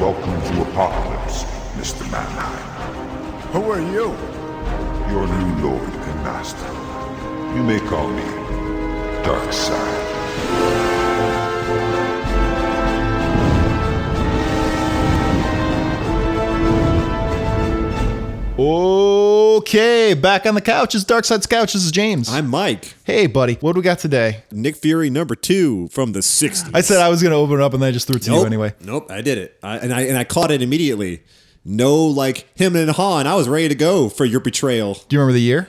Welcome to Apokolips, Mr. Mannheim. Who are you? Your new lord and master. You may call me Darkseid. Oh, Okay, back on the couch is Darkseid's couch. This is James. I'm Mike. hey, buddy. What do we got today? Nick Fury number two from the 60s. I said I was going to open it up and then I just threw it to nope. you anyway. Nope, I did it. I, and I and I caught it immediately. No, like him and Han. I was ready to go for your betrayal. Do you remember the year?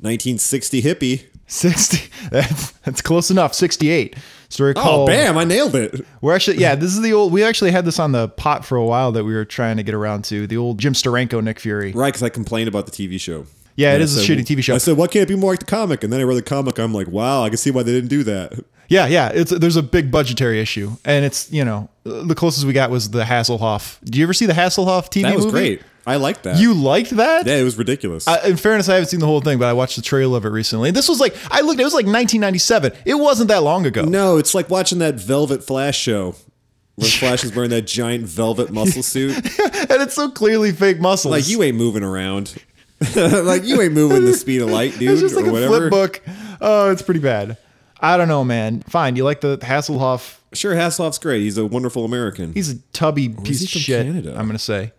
1960 hippie. 60. That's, that's close enough. 68. Story Oh, called. bam! I nailed it. We're actually, yeah, this is the old. We actually had this on the pot for a while that we were trying to get around to. The old Jim Steranko, Nick Fury. Right, because I complained about the TV show. Yeah, it And I is a said, shitty TV show. I said, "Why can't it be more like the comic?" And then I read the comic. I'm like, "Wow, I can see why they didn't do that." Yeah, yeah. It's there's a big budgetary issue, and it's you know the closest we got was the Hasselhoff. Do you ever see the Hasselhoff TV That was movie? great. I liked that. You liked that? yeah, it was ridiculous. Uh, in fairness, I haven't seen the whole thing, but I watched the trailer of it recently. This was like I looked. It was like 1997. It wasn't that long ago. no, it's like watching that Velvet Flash show. Where Flash is wearing that giant velvet muscle suit. and it's so clearly fake muscles. Like you ain't moving around. like you ain't moving the speed of light, dude, It's just or like a whatever. flip book. Oh, it's pretty bad. I don't know, man. Fine. You like the Hasselhoff? Sure, Hasselhoff's great. He's a wonderful American. He's a tubby piece of shit. Canada? I'm gonna say.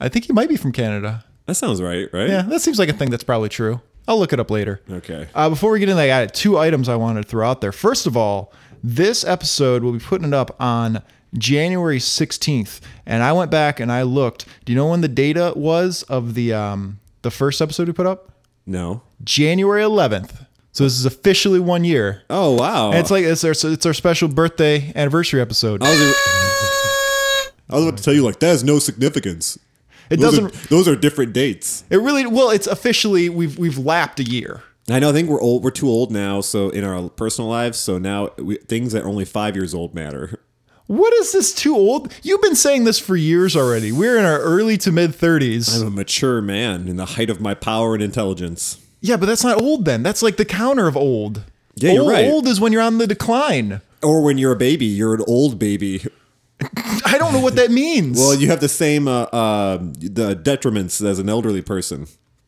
I think he might be from Canada. that sounds right, right? Yeah, that seems like a thing that's probably true. I'll look it up later. Okay. Uh, before we get into that, I got two items I wanted to throw out there. First of all, this episode will be putting it up on January 16th, and I went back and I looked. Do you know when the data was of the um, the first episode we put up? No. January 11th. So this is officially one year. Oh wow. And it's like it's our it's our special birthday anniversary episode. I was, I was about to tell you like that has no significance. It Those doesn't. Are, those are different dates. It really well. It's officially we've we've lapped a year. I know. I think we're old. We're too old now. So in our personal lives, so now we, things that are only five years old matter. What is this too old? You've been saying this for years already. We're in our early to mid 30s. I'm a mature man in the height of my power and intelligence. Yeah, but that's not old then. That's like the counter of old. Yeah, you're old, right. Old is when you're on the decline. Or when you're a baby, you're an old baby. I don't know what that means. Well, you have the same uh, uh, the detriments as an elderly person.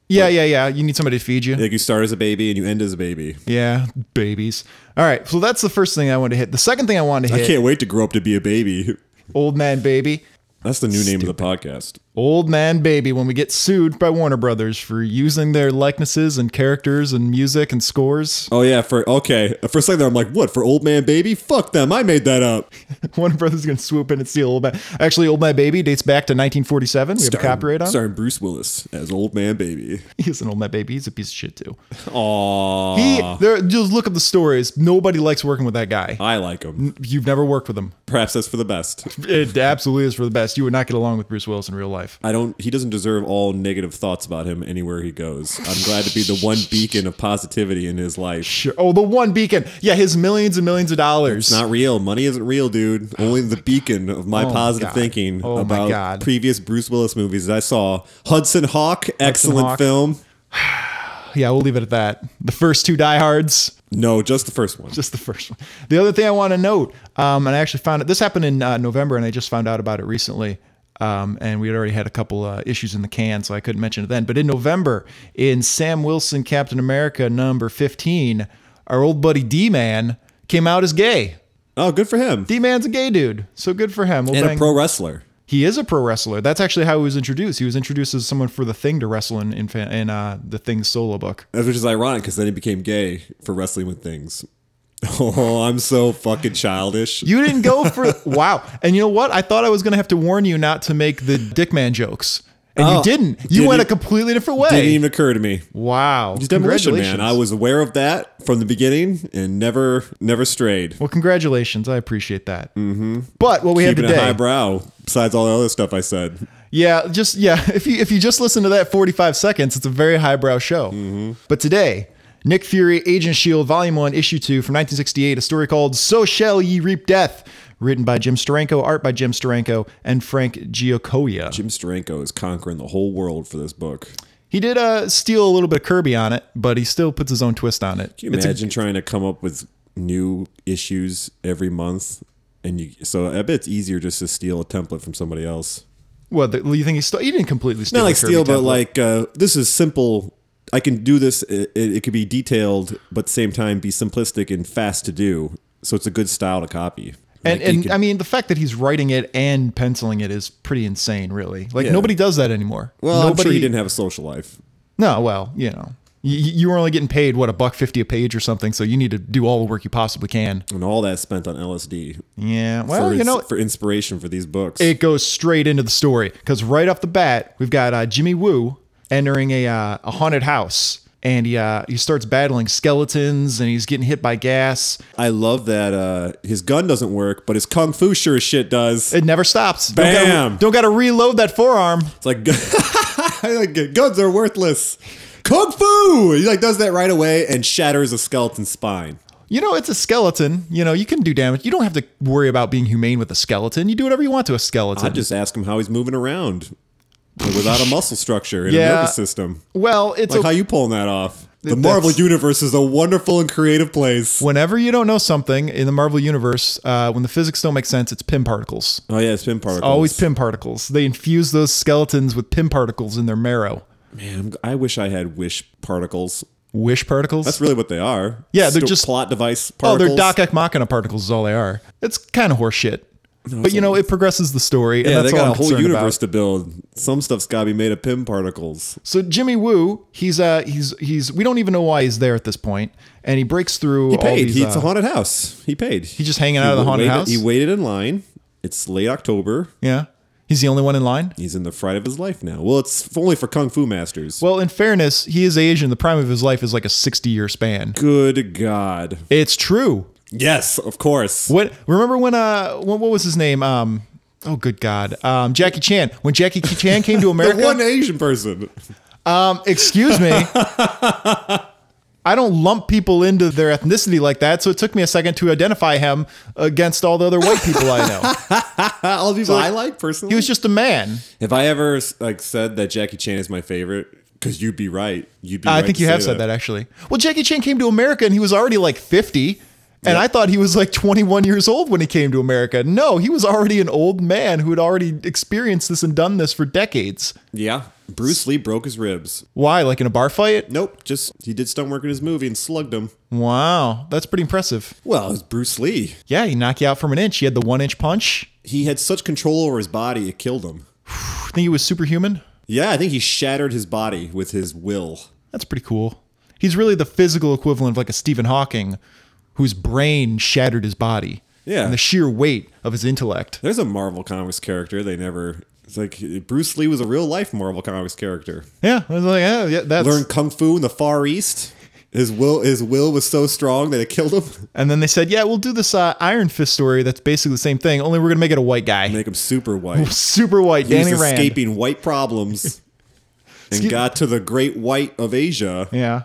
yeah, yeah, yeah. You need somebody to feed you. Like you start as a baby and you end as a baby. Yeah, babies. All right, so that's the first thing I wanted to hit. The second thing I wanted to hit. I can't wait to grow up to be a baby. old man baby. That's the new name of the podcast. Old man baby when we get sued by Warner Brothers for using their likenesses and characters and music and scores. Oh yeah, for okay. For a second there, I'm like, what for old man baby? Fuck them. I made that up. Warner Brothers is going to swoop in and steal old man. Actually, old man baby dates back to 1947. We have a copyright on. Starring Bruce Willis as old man baby. He's an old man baby. He's a piece of shit too. Aww. He, there, just look up the stories. Nobody likes working with that guy. I like him. You've never worked with him. Perhaps that's for the best. It absolutely is for the best. You would not get along with Bruce Willis in real life. I don't. He doesn't deserve all negative thoughts about him anywhere he goes. I'm glad to be the one beacon of positivity in his life. Sure. Oh, the one beacon. Yeah, his millions and millions of dollars. It's not real. Money isn't real, dude. Only the beacon of my Oh positive God. thinking Oh my about God. previous Bruce Willis movies that I saw. Hudson Hawk, excellent Hawk. film. yeah, we'll leave it at that. The first two diehards. No, just the first one. just the first one. The other thing I want to note, um, and I actually found it. This happened in uh, November, and I just found out about it recently. Um, and we had already had a couple uh, issues in the can, so I couldn't mention it then. But in November, in Sam Wilson Captain America number fifteen, our old buddy D Man came out as gay. oh, good for him. D Man's a gay dude, so good for him. We'll and a pro wrestler. he is a pro wrestler. That's actually how he was introduced. He was introduced as someone for the Thing to wrestle in in, in uh, the Thing solo book. Which is ironic because then he became gay for wrestling with things. Oh, I'm so fucking childish. You didn't go for wow. And you know what? I thought I was gonna have to warn you not to make the Dickman jokes, and you Oh, didn't. You didn't went a completely different way. Didn't even occur to me. wow. Demolition man. I was aware of that from the beginning and never, never strayed. Well, congratulations. I appreciate that. Mm-hmm. But what we Keeping had it today, highbrow. Besides all the other stuff I said. yeah, just yeah. If you if you just listen to that forty five seconds, it's a very highbrow show. Mm-hmm. But today. Nick Fury, Agent Shield, Volume 1, Issue 2 from 1968, a story called So Shall Ye Reap Death, written by Jim Steranko, art by Jim Steranko, and Frank Giacoia. Jim Steranko is conquering the whole world for this book. He did uh, steal a little bit of Kirby on it, but he still puts his own twist on it. Can you It's a- imagine trying to come up with new issues every month? and you so I bet it's easier just to steal a template from somebody else. What the, you think he stole? He didn't completely steal. Not like steal, but like uh, this is simple. I can do this. It, it, it could be detailed, but at the same time be simplistic and fast to do. So it's a good style to copy. And, Like, you and could- I mean, the fact that he's writing it and penciling it is pretty insane, really. Like Yeah. nobody does that anymore. well, nobody. I'm sure he didn't have a social life. No, well, you know, you, you were only getting paid what a buck fifty a page or something, so you need to do all the work you possibly can. And all that spent on LSD. Yeah, well, for, you know, for inspiration for these books. it goes straight into the story because right off the bat, we've got uh, Jimmy Woo entering a uh, a haunted house. And he, uh, he starts battling skeletons and he's getting hit by gas. I love that uh, his gun doesn't work, but his kung fu sure as shit does. It never stops. Don't Bam! don't gotta reload that forearm. It's like, like guns are worthless. Kung fu! He like does that right away and shatters a skeleton spine. You know, it's a skeleton. You know, you can do damage. You don't have to worry about being humane with a skeleton. You do whatever you want to a skeleton. I just ask him how he's moving around without a muscle structure and Yeah. a nervous system. well, it's Like a, how you pulling that off? The Marvel universe is a wonderful and creative place. whenever you don't know something in the Marvel universe, uh, when the physics don't make sense, it's Pym particles. Oh yeah, it's Pym particles. Always Pym particles. They infuse those skeletons with Pym particles in their marrow. Man, I wish I had wish particles. Wish particles. That's really what they are. Yeah, they're Sto- just- plot device oh, they're Doc Eck Machina particles. Is all they are. It's kind of horseshit. But you know, it progresses the story, and Yeah, that's they all got I'm a whole concerned universe about. to build. Some stuff's got to be made of Pym particles. So Jimmy Woo, he's uh, he's he's we don't even know why he's there at this point, and he breaks through. He all paid. these, He's uh, a haunted house. He paid. He's just hanging out of the haunted waited, house? He waited in line. It's late October. Yeah. He's the only one in line. He's in the fright of his life now. Well, it's only for kung fu masters. Well, in fairness, he is Asian. The prime of his life is like a 60 year span. Good God. It's true. Yes, of course. What remember when uh what, what was his name? Um oh good God. Um Jackie Chan. When Jackie Chan came to The America. one Asian person. um excuse me. I don't lump people into their ethnicity like that, so it took me a second to identify him against all the other white people I know. All the people I like personally. He was just a man. Have I ever like said that Jackie Chan is my favorite? Because you'd be right. You'd be. I right think to you have said that actually. Well, Jackie Chan came to America and he was already like 50. And Yep. I thought he was like 21 years old when he came to America. No, he was already an old man who had already experienced this and done this for decades. Yeah. Bruce Lee broke his ribs. Why? Like in a bar fight? Nope. Just he did stunt work in his movie and slugged him. Wow, that's pretty impressive. Well, it was Bruce Lee. Yeah, he knocked you out from an inch. He had the one inch punch. He had such control over his body, it killed him. I think he was superhuman. Yeah, I think he shattered his body with his will. That's pretty cool. He's really the physical equivalent of like a Stephen Hawking whose brain shattered his body. Yeah. And the sheer weight of his intellect. There's a Marvel Comics character they never. It's like Bruce Lee was a real life Marvel Comics character. Yeah, I was like, yeah, yeah that's. Learned kung fu in the Far East. His will, his will was so strong that it killed him. And then they said, yeah, we'll do this uh, Iron Fist story that's basically the same thing, only we're going to make it a white guy. Make him super white. Super white, He was Danny Rand. escaping white problems and Excuse- got to the Great White of Asia, Yeah.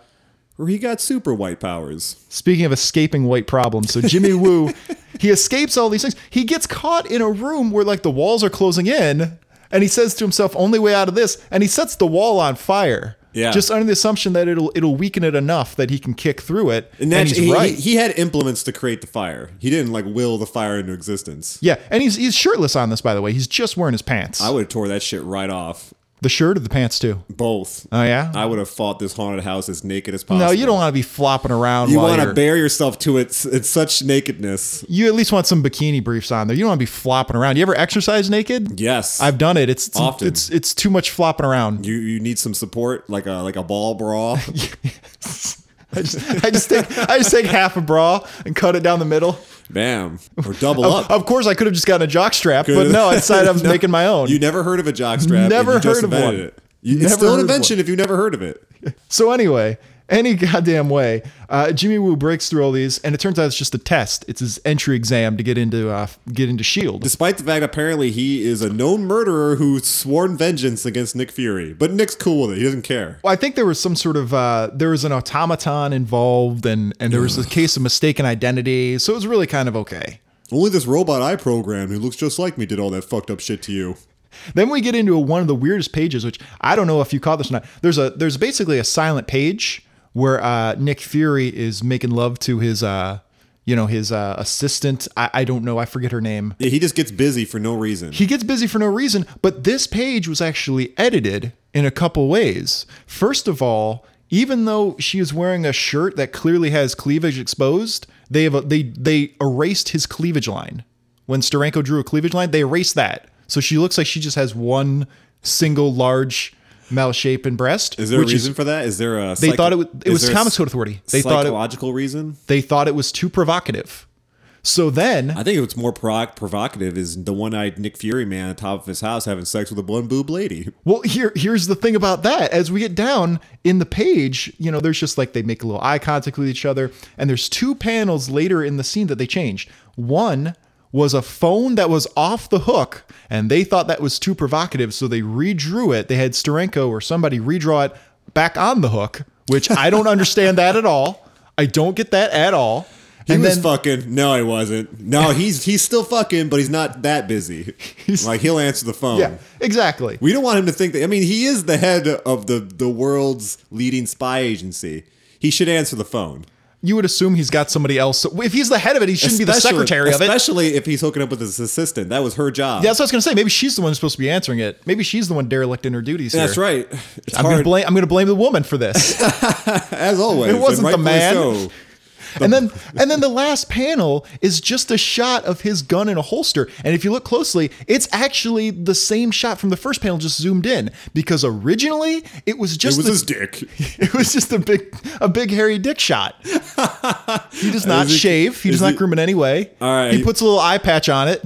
Where he got super white powers. Speaking of escaping white problems, so Jimmy Woo, he escapes all these things. He gets caught in a room where like the walls are closing in, and he says to himself, "Only way out of this," and he sets the wall on fire. Yeah. Just under the assumption that it'll it'll weaken it enough that he can kick through it. And, And he's he, right. he, he had implements to create the fire. He didn't like will the fire into existence. yeah, and he's he's shirtless on this, by the way. He's just wearing his pants. I would have tore that shit right off. The shirt or the pants too. Both. Oh yeah. I would have fought this haunted house as naked as possible. no, you don't want to be flopping around. You want to bare yourself to it. It's such nakedness. You at least want some bikini briefs on there. You don't want to be flopping around. You ever exercise naked? Yes, I've done it. It's it's, Often. it's it's too much flopping around. You you need some support, like a like a ball bra. I just, I just take I just take half a bra and cut it down the middle. Bam, or double Of, up. of course, I could have just gotten a jock strap, but no, I decided I'm No, making my own. You never heard of a jock strap? Never you heard of one. It. You, it's still an invention if you've never heard of it. so anyway, any goddamn way, uh, Jimmy Woo breaks through all these, and it turns out it's just a test. It's his entry exam to get into uh, get into Shield. Despite the fact apparently he is a known murderer who's sworn vengeance against Nick Fury, but Nick's cool with it. He doesn't care. Well, I think there was some sort of uh, there was an automaton involved, and and there was a case of mistaken identity, so it was really kind of okay. Only this robot I programmed who looks just like me did all that fucked up shit to you. Then we get into one of the weirdest pages, which I don't know if you caught this or not. There's a there's basically a silent page where uh, Nick Fury is making love to his uh, you know, his uh, assistant. I, I don't know. I forget her name. Yeah, he just gets busy for no reason. He gets busy for no reason, but this page was actually edited in a couple ways. First of all, even though she is wearing a shirt that clearly has cleavage exposed, they have they they erased his cleavage line. When Steranko drew a cleavage line, they erased that. So she looks like she just has one single large malshapen breast. is there a reason for that? Is there a they psycho- thought it was it is was Comics Code Authority. They thought it psychological reason. they thought it was too provocative. So then I think what's more pro- provocative is the one-eyed Nick Fury man on top of his house having sex with a one boob lady. Well, here here's the thing about that. As we get down in the page, you know, there's just like they make a little eye contact with each other, and there's two panels later in the scene that they changed. One was a phone that was off the hook, and they thought that was too provocative, so they redrew it. They had Steranko or somebody redraw it back on the hook, which I don't understand that at all. I don't get that at all. He and was then fucking. No, he wasn't. No, he's he's still fucking, but he's not that busy. like he'll answer the phone. yeah, exactly. We don't want him to think that. I mean, he is the head of the the world's leading spy agency. He should answer the phone. You would assume he's got somebody else. If he's the head of it, he shouldn't be the secretary of it. Especially if he's hooking up with his assistant. That was her job. Yeah, that's what I was gonna say. Maybe she's the one who's supposed to be answering it. Maybe she's the one derelict in her duties. That's here. right. It's I'm gonna blame. I'm gonna blame the woman for this. as always. It wasn't the man. So. And then, and then the last panel is just a shot of his gun in a holster. And if you look closely, it's actually the same shot from the first panel, just zoomed in. Because originally it was It just was the- his dick. it was just a big, a big hairy dick shot. He does not Is it- shave. He does not it- groom in any way. All right. He puts a little eye patch on it.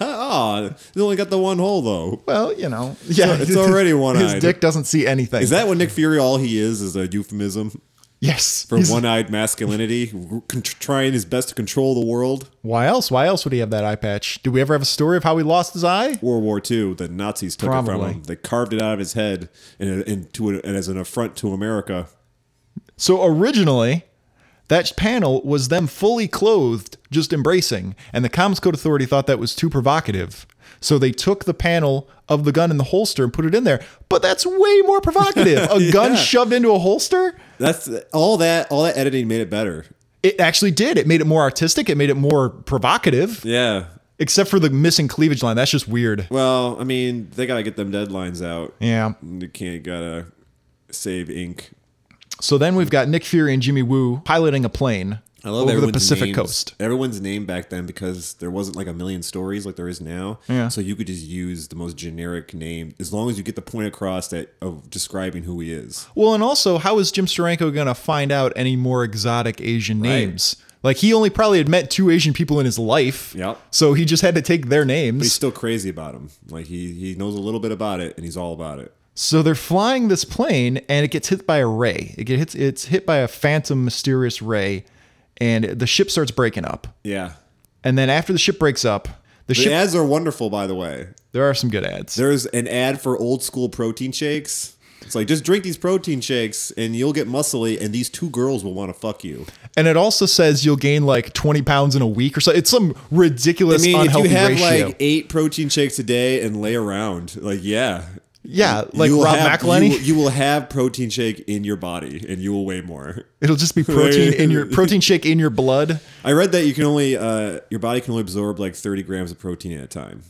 Oh, he only got the one hole though. Well, you know, yeah, it's already one-eyed. dick doesn't see anything. Is that what Nick Fury all he is? Is a euphemism yes? for one-eyed masculinity, con- trying his best to control the world. Why else? Why else would he have that eye patch? Did we ever have a story of how he lost his eye? World War II, the Nazis took it Probably. from him. They carved it out of his head and, and to it and as an affront to America. So originally, that panel was them fully clothed, just embracing, and the Comics Code Authority thought that was too provocative. So they took the panel of the gun in the holster and put it in there. But that's way more provocative. A gun shoved into a holster? That's all that. All that editing made it better. It actually did. It made it more artistic. It made it more provocative. Yeah. Except for the missing cleavage line. That's just weird. Well, I mean, they gotta get them deadlines out. Yeah. They can't gotta save ink. So then we've got Nick Fury and Jimmy Woo piloting a plane I love over the Pacific names- coast. Everyone's name back then because there wasn't like a million stories like there is now. Yeah. So you could just use the most generic name as long as you get the point across that of describing who he is. Well, and also, how is Jim Steranko going to find out any more exotic Asian names? Like, he only probably had met two Asian people in his life. Yep. So he just had to take their But he's still crazy about him. Like he he knows a little bit about it and he's all about it. So they're flying this plane, and it gets hit by a ray. It gets hit, it's hit by a phantom, mysterious ray, and the ship starts breaking up. Yeah. And then after the ship breaks up, the The ship. ads are wonderful, by the way. there are some good ads. There's an ad for old school protein shakes. It's like just drink these protein shakes and you'll get muscly, and these two girls will want to fuck you. And it also says you'll gain like 20 pounds in a week or so. It's some ridiculous, I mean, if you have ratio. like eight protein shakes a day and lay around, like yeah, yeah, like you will Rob have, McElhenney. You, you will have protein shake in your body, and you will weigh more. It'll just be protein in your protein shake in your blood. I read that you can only uh, your body can only absorb like thirty grams of protein at a time.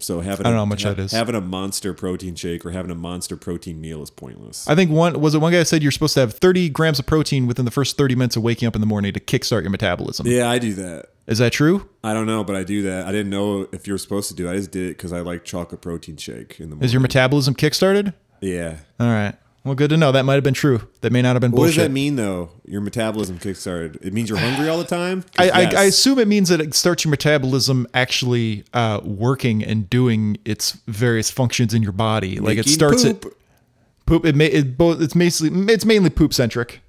So having I don't a- know how much ha- that is. Having a monster protein shake or having a monster protein meal is pointless. I think one was it one guy said you're supposed to have 30 grams of protein within the first 30 minutes of waking up in the morning to kickstart your metabolism. yeah, I do that. Is that true? I don't know, but I do that. I didn't know if you were supposed to do. it. I just did it because I like chocolate protein shake in the morning. Is your metabolism kickstarted? yeah. All right. Well, good to know. That might have been true. That may not have been What does that mean though? Your metabolism kickstarted. It means you're hungry all the time. I, I, yes. I assume it means that it starts your metabolism actually uh, working and doing its various functions in your body. like it starts poop. it poop. It, may, it both. It's basically it's mainly poop centric.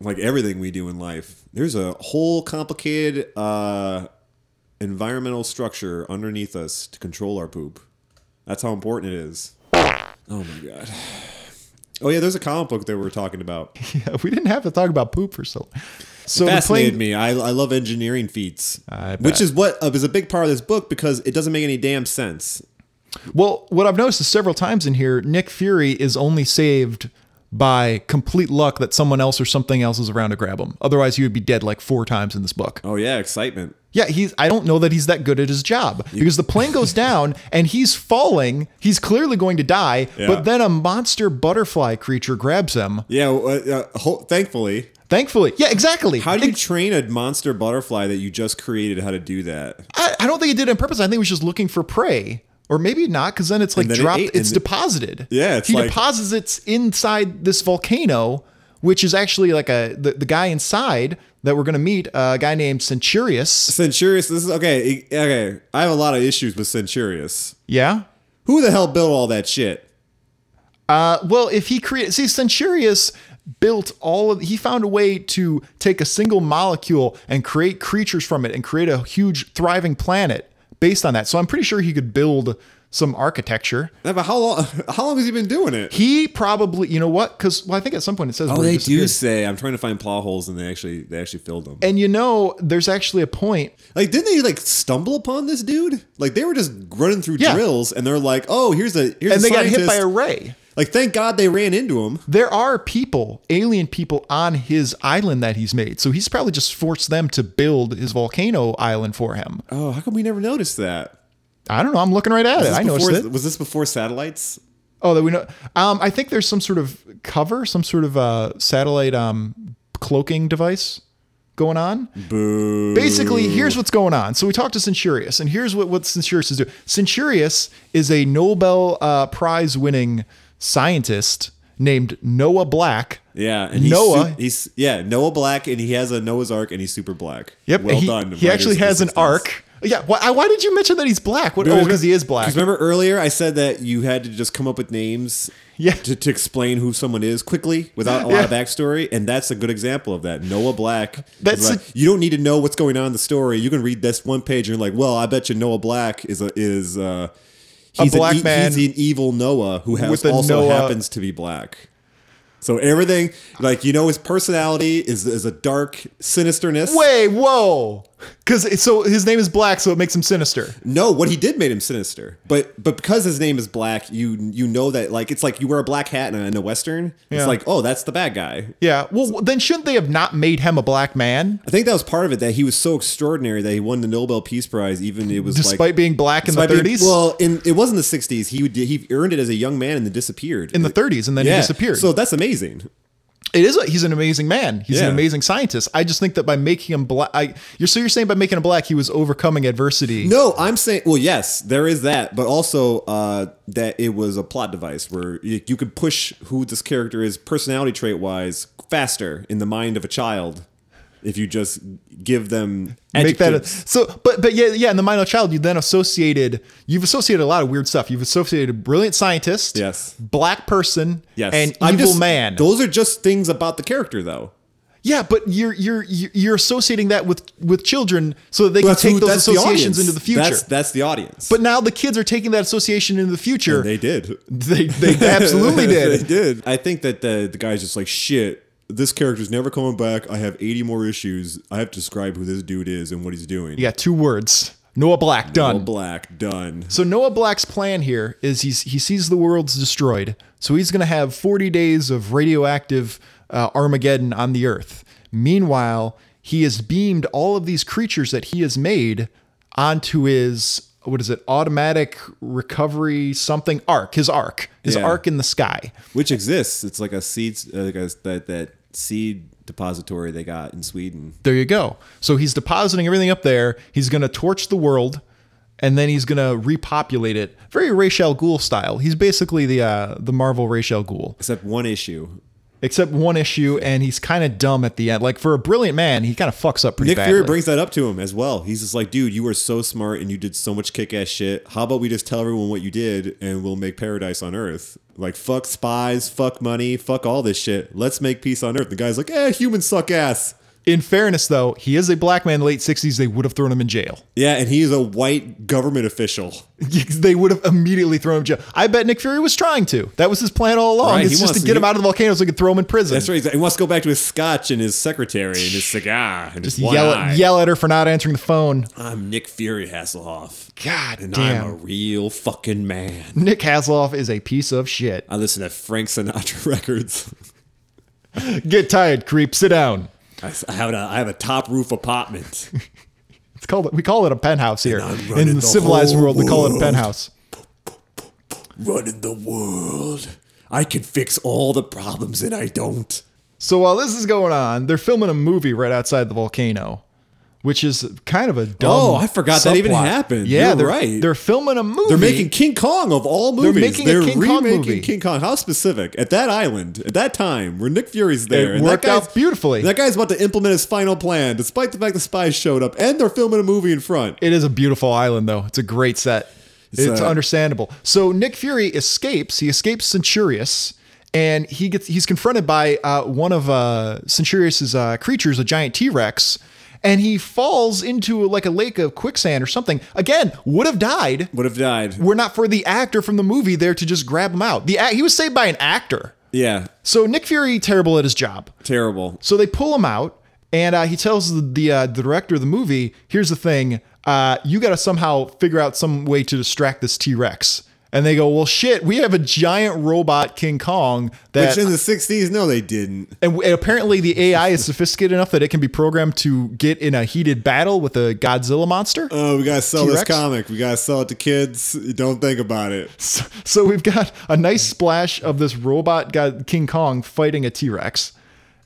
Like everything we do in life. There's a whole complicated uh, environmental structure underneath us to control our poop. That's how important it is. Oh my god. Oh yeah, there's a comic book that we were talking about. Yeah, we didn't have to talk about poop for so. So the Fascinated plane, me. I, I love engineering feats, which is what uh, is a big part of this book because it doesn't make any damn sense. Well, what I've noticed is several times in here, Nick Fury is only saved by complete luck that someone else or something else is around to grab him. Otherwise, he would be dead like four times in this book. Oh yeah, excitement. Yeah, he's. I don't know that he's that good at his job because the plane goes down and he's falling. He's clearly going to die, Yeah. but then a monster butterfly creature grabs him. Yeah. Uh, uh, ho- thankfully, Thankfully, yeah, exactly. how do you train a monster butterfly that you just created how to do that? I, I don't think he did it on purpose. I think he was just looking for prey, or maybe not, because then it's like then it dropped. ate- it's deposited. Yeah, it's he like- deposits it inside this volcano, which is actually like a the, the guy inside that we're gonna meet, a guy named Centurius. Centurius. This is okay. Okay, I have a lot of issues with Centurius. Yeah. Who the hell built all that shit? Uh, well, if he created, see, Centurius built all of, he found a way to take a single molecule and create creatures from it and create a huge thriving planet based on that. So I'm pretty sure he could build some architecture. Yeah, but how long? How long has he been doing it? He probably, you know what? Because well, I think at some point it says. Oh, they do say. I'm trying to find plot holes, and they actually they actually filled them. And you know, there's actually a point. Like, didn't they like stumble upon this dude? Like, they were just running through Yeah. drills, and they're like, "Oh, here's a here's And a they got hit by a ray. Like, thank God they ran into him. There are people, alien people, on his island that he's made. So he's probably just forced them to build his volcano island for him. Oh, how come we never noticed that? I don't know. I'm looking right at Was it. I noticed before, it. Was this before satellites? Oh, that we know. Um, I think there's some sort of cover, some sort of uh, satellite um, cloaking device going on. Boo. Basically, here's what's going on. So we talked to Centurius, and here's what what Centurius is doing. Centurius is a Nobel uh, Prize winning scientist named Noah Black. Yeah, and he's Noah. su- he's yeah Noah Black, and he has a Noah's Ark, and he's super black. Yep. well he, done. He actually has an 60s. arc. Yeah. Why, why did you mention that he's black? What, oh, because he is black. Because remember earlier I said that you had to just come up with names Yeah. to, to explain who someone is quickly without a lot of backstory, and that's a good example of that. Noah Black. That's like- a- you don't need to know what's going on in the story. You can read this one page and you're like, well, I bet you Noah Black is a is uh, he's black an, man He's an evil Noah who has also Noah- happens to be black. So everything, like you know, his personality is is a dark sinisterness. Wait, whoa. Because so his name is Black, so it makes him sinister. No, what he did made him sinister. But but because his name is Black, you you know that like it's like you wear a black hat in a, in a western. Yeah. It's like oh, that's the bad guy. Yeah. Well, then shouldn't they have not made him a black man, I think that was part of it that he was so extraordinary that he won the Nobel Peace Prize. Even it was despite like, being black in the 30s? well, in it wasn't the '60s. He would, he earned it as a young man and then disappeared in the 30s, and then yeah. he disappeared. So that's amazing. It is. A, he's an amazing man. He's Yeah. an amazing scientist. I just think that by making him black, I, you're so you're saying by making him black, he was overcoming adversity. No, I'm saying, well, yes, there is that, but also uh, that it was a plot device where you, you could push who this character is personality trait wise faster in the mind of a child if you just give them Make that a, so, but but yeah, yeah. In the mind of child, you then associated. You've associated a lot of weird stuff. You've associated a brilliant scientist, Yes. black person, yes, and evil just- man. Those are just things about the character, though. Yeah, but you're you're you're associating that with with children so that they That's can who- take those that's the associations into the future. That's that's the audience. but now the kids are taking that association into the future. they did. They they absolutely did. they did. I think that the the guy's just like shit. This character's never coming back. I have 80 more issues. I have to describe who this dude is and what he's doing. You got two words. Noah Black done. All black done. So Noah Black's plan here is he's he sees the world's destroyed, so he's going to have 40 days of radioactive uh, Armageddon on the Earth. Meanwhile, he has beamed all of these creatures that he has made onto his what is it? Automatic recovery something arc. His arc. His Yeah. arc in the sky. which exists. It's like a seed, uh, like a, that that seed depository they got in Sweden. There you go. So he's depositing everything up there. He's going to torch the world, and then he's going to repopulate it. Very Ra's Ghul style. He's basically the uh, the Marvel Ra's Ghul, Except one issue. Except one issue, and he's kind of dumb at the end. Like for a brilliant man, he kind of fucks up pretty Nick badly. Fury brings that up to him as well. He's just like, dude, you were so smart and you did so much kick ass shit. How about we just tell everyone what you did and we'll make paradise on Earth? Like, fuck spies, fuck money, fuck all this shit. Let's make peace on Earth. The guy's like, eh, humans suck ass. In fairness, though, he is a black man in the late 60s. They would have thrown him in jail. Yeah, and he's a white government official. they would have immediately thrown him in jail. I bet Nick Fury was trying to. That was his plan all along. Right, it's he just wants to to- get him out of the volcano so he could throw him in prison. That's right. He wants to go back to his scotch and his secretary and his cigar and Just his yell at, yell at her for not answering the phone. I'm Nick Fury Hasselhoff. God And damn. I'm a real fucking man. Nick Hasselhoff is a piece of shit. I listen to Frank Sinatra records. Get tired, creep. Sit down. I have a I have a top roof apartment. It's called we call it a penthouse here. In the the civilized whole world, we call it a world. penthouse. running the world. I can fix all the problems and I don't. So while this is going on, they're filming a movie right outside the volcano, which is kind of a dumb. Oh, I forgot that even happened. Yeah, You're they're, right. They're filming a movie. They're making King Kong of all movies. making a King Kong movie. King Kong. How specific? At that island, at that time, where Nick Fury's there. It and that worked out beautifully. That guy's about to implement his final plan, despite the fact the spies showed up, and they're filming a movie in front. It is a beautiful island, though. It's a great set. It's, uh, understandable. So Nick Fury escapes. He escapes Centurius, and he gets he's confronted by uh, one of uh, Centurius's uh, creatures, a giant T Rex, and he falls into like a lake of quicksand or something. Again, would have died. Would have died. We're not for the actor from the movie there to just grab him out. The act- he was saved by an actor. Yeah, So Nick Fury terrible at his job. terrible. So they pull him out, and uh, he tells the the, uh, the director of the movie, "Here's the thing: uh, you got to somehow figure out some way to distract this T Rex." And they go, "Well, shit, we have a giant robot King Kong that." Which in the '60s, no, they didn't. and w- apparently, the AI is sophisticated enough that it can be programmed to get in a heated battle with a Godzilla monster. Oh, we gotta sell this T-Rex? comic. We gotta sell it to kids. Don't think about it. So, so we've got a nice splash of this robot god King Kong fighting a T Rex.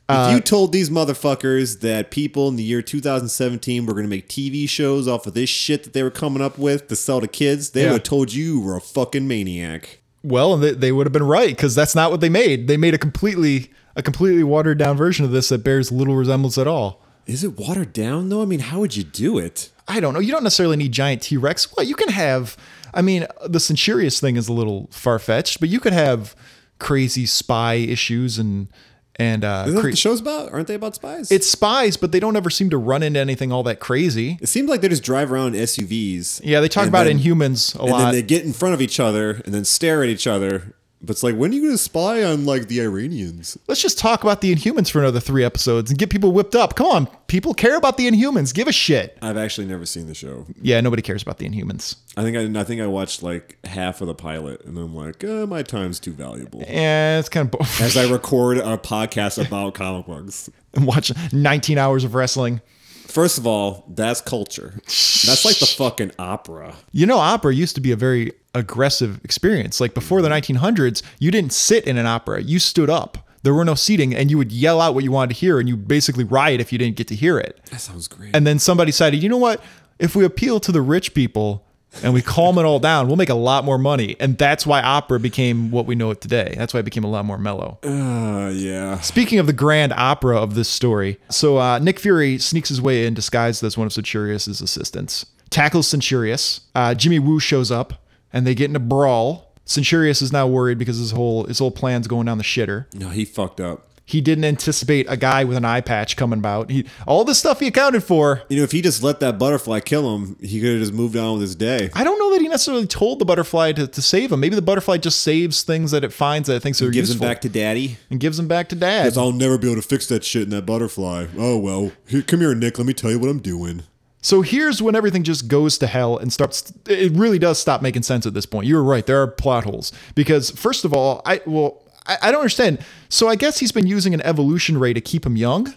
Uh, if you told these motherfuckers that people in the year 2017 were going to make TV shows off of this shit that they were coming up with to sell to kids, they Yeah. would have told you you were a fucking maniac. Well, they, they would have been right because that's not what they made. They made a completely a completely watered down version of this that bears little resemblance at all. Is it watered down though? I mean, how would you do it? I don't know. You don't necessarily need giant T Rex. Well, you can have. I mean, the Centurius thing is a little far fetched, but you could have crazy spy issues and and uh, that what the show's about? Aren't they about spies? it's spies, but they don't ever seem to run into anything all that crazy. it seems like they just drive around in SUVs. Yeah, they talk and about then- Inhumans a And then lot. they get in front of each other and then stare at each other. But it's like, when are you going to spy on like the Iranians? Let's just talk about the Inhumans for another three episodes and get people whipped up. Come on, people care about the Inhumans. Give a shit. I've actually never seen the show. Yeah, nobody cares about the Inhumans. I think I, I think I watched like half of the pilot, and I'm like, uh, my time's too valuable. Yeah, it's kind of As I record a podcast about comic books. and watch 19 hours of wrestling. First of all, that's culture. That's like the fucking opera. You know, opera used to be a very aggressive experience. Like before the 1900s, you didn't sit in an opera, you stood up. There were no seating, and you would yell out what you wanted to hear, and you basically riot if you didn't get to hear it. That sounds great. And then somebody decided, you know what? If we appeal to the rich people and we calm it all down, we'll make a lot more money. And that's why opera became what we know it today. That's why it became a lot more mellow. uh, yeah. Speaking of the grand opera of this story, so uh, Nick Fury sneaks his way in disguised as one of Centurius's assistants, tackles Centurius. Uh, Jimmy Woo shows up, and they get in a brawl. Centurius is now worried because his whole his whole plan's going down the shitter. No, he fucked up. He didn't anticipate a guy with an eye patch coming about. He all the stuff he accounted for. You know, if he just let that butterfly kill him, he could have just moved on with his day. I don't know that he necessarily told the butterfly to, to save him. Maybe the butterfly just saves things that it finds that it thinks are Gives useful him back to daddy. and gives them back to dad. Because I'll never be able to fix that shit in that butterfly. Oh, well. Here, come here, Nick. Let me tell you what I'm doing. So here's when everything just goes to hell and starts. It really does stop making sense at this point. You were right. There are plot holes because first of all, I well, I, I don't understand. So I guess he's been using an evolution ray to keep him young,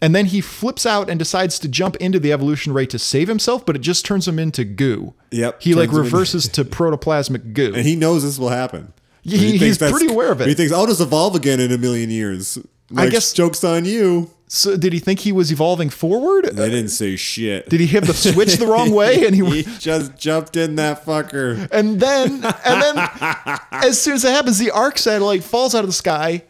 and then he flips out and decides to jump into the evolution ray to save himself, but it just turns him into goo. Yep, He like him into- reverses to protoplasmic goo. And he knows this will happen. He- And he's pretty aware of it. He thinks, I'll just evolve again in a million years. Like, guess- Joke's on you. So did he think he was evolving forward? They didn't say shit. Did he hit the switch the wrong way and he he just jumped in that fucker. And then, and then, as soon as that happens, the arc satellite falls out of the sky,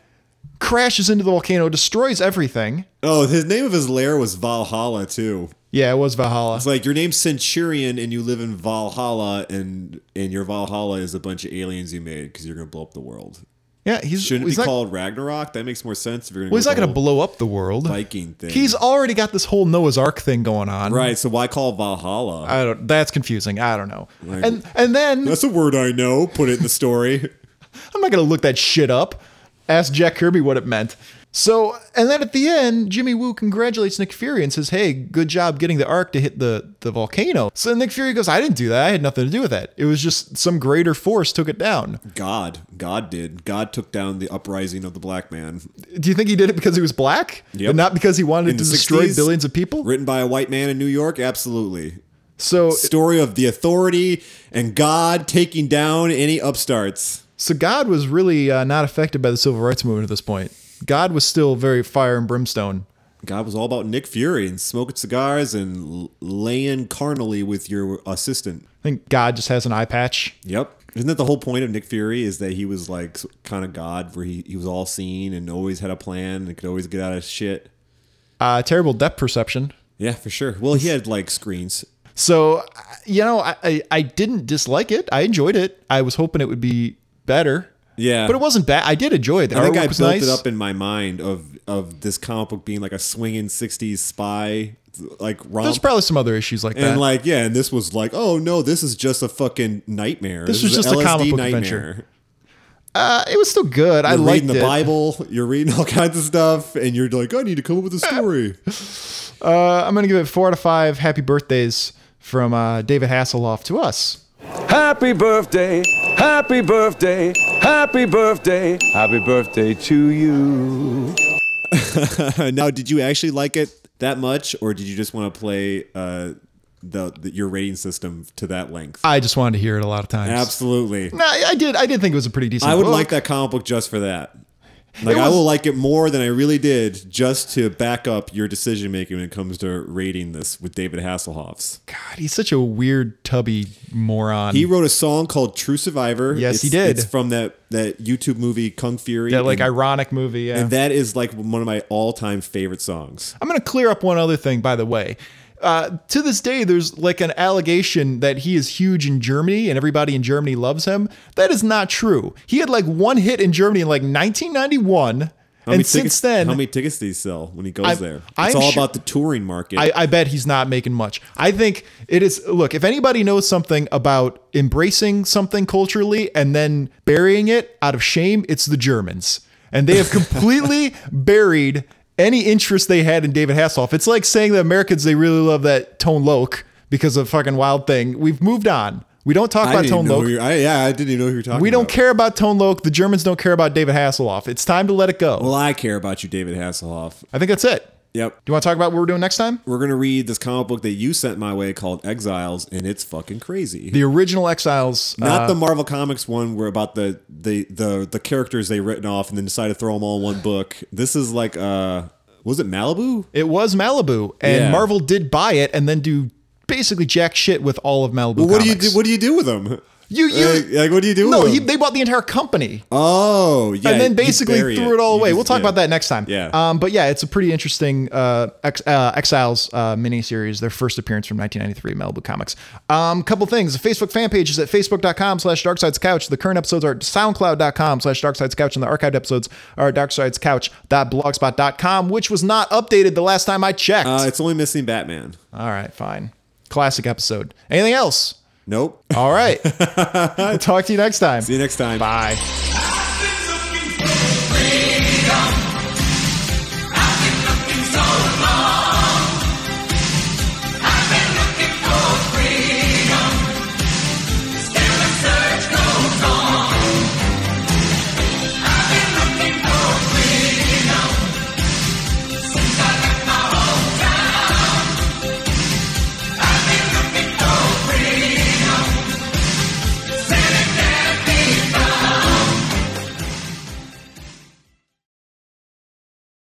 crashes into the volcano, destroys everything. Oh, his name of his lair was Valhalla, too. Yeah, it was Valhalla. It's like your name's Centurion and you live in Valhalla, and and your Valhalla is a bunch of aliens you made because you're gonna blow up the world. Yeah, he's Shouldn't it he's be not, called Ragnarok? That makes more sense if you're going Well, he's not going to blow up the world. Viking thing. He's already got this whole Noah's Ark thing going on. right. So why call Valhalla? I don't. That's confusing. I don't know. Like- and and then That's a word I know. Put it in the story. I'm not going to look that shit up. Ask Jack Kirby what it meant. So, and then at the end, Jimmy Woo congratulates Nick Fury and says, "Hey, good job getting the arc to hit the the volcano." So Nick Fury goes, "I didn't do that. I had nothing to do with that. It was just some greater force took it down." God, God did. God took down the uprising of the black man. Do you think he did it because he was black, Yep. and not because he wanted In to destroy 60s, billions of people? Written by a white man in New York. Absolutely. So, Story of the authority and God taking down any upstarts. so God was really uh, not affected by the civil rights movement at this point. God was still very fire and brimstone. God was all about Nick Fury and smoking cigars and laying carnally with your assistant. I think God just has an eye patch. Yep. Isn't that the whole point of Nick Fury? Is that he was like kind of God, where he, he was all seen and always had a plan and could always get out of shit. Uh, terrible depth perception. Yeah, for sure. Well, he had like screens. So, you know, I, I, I didn't dislike it. I enjoyed it. I was hoping it would be better. Yeah. But it wasn't bad. I did enjoy it. The I think I built nice. it up in my mind of of this comic book being like a swinging '60s spy, like romp. There's probably some other issues like that. and like yeah, and this was like, oh no, this is just a fucking nightmare. This is was just a comic book nightmare. adventure. uh, it was still good. I You're liked reading the it. Bible, you're reading all kinds of stuff, and you're like, I need to come up with a story. Uh, I'm gonna give it four out of five. Happy birthdays from uh, David Hasselhoff to us. Happy birthday, happy birthday, happy birthday, happy birthday to you. now, did you actually like it that much, or did you just want to play uh, the, the your rating system to that length? I just wanted to hear it a lot of times. Absolutely. No, I did. I did think it was a pretty decent. I would book. like that comic book just for that. Like It I will like it more than I really did just to back up your decision making when it comes to rating this with David Hasselhoff's. God, he's such a weird, tubby moron. He wrote a song called "True Survivor." Yes, he did. It's from that that YouTube movie Kung Fury. that like and, ironic movie. Yeah. and that is like one of my all time favorite songs. I'm going to clear up one other thing, by the way. Uh, to this day, there's like an allegation that he is huge in Germany and everybody in Germany loves him. That is not true. He had like one hit in Germany in like 1991. How and since tickets, then, how many tickets do he sell when he goes I'm- there? It's I'm all sure- about the touring market. I, I bet he's not making much. I think it is. Look, if anybody knows something about embracing something culturally and then burying it out of shame, it's the Germans. And they have completely buried any interest they had in David Hasselhoff. It's like saying the Americans they really love that Tone Loc because of fucking Wild Thing. We've moved on. We don't talk I about Tone Loc. I, yeah, I didn't even know who you're talking. We don't about. care about Tone Loc. The Germans don't care about David Hasselhoff. It's time to let it go. Well, I care about you, David Hasselhoff. I think that's it. Yep. Do you want to talk about what we're doing next time? We're gonna read this comic book that you sent my way called Exiles, and it's fucking crazy. The original Exiles. Not uh, the Marvel Comics one where about the the the the characters they written off and then decided to throw them all in one book. This is like uh was it Malibu? It was Malibu, and Yeah. Marvel did buy it and then do basically jack shit with all of Malibu. Well, what do you do? What do you do with them? You you like, like, what do you do? no, he, they bought the entire company oh yeah, and then basically threw it, all You away. just- we'll talk yeah. about that next time. Yeah. Um, but yeah, it's a pretty interesting uh, Ex, uh, Exiles uh, miniseries. Their first appearance from 1993, Malibu Comics. Um, couple things. The Facebook fan page is at facebook.com slash darksidescouch. The current episodes are at soundcloud.com slash darksidescouch, and the archived episodes are at darksidescouch.blogspot.com, which was not updated the last time I checked. Uh, it's only missing Batman. all right, fine. Classic episode. Anything else? Nope. All right. Talk to you next time. See you next time. Bye.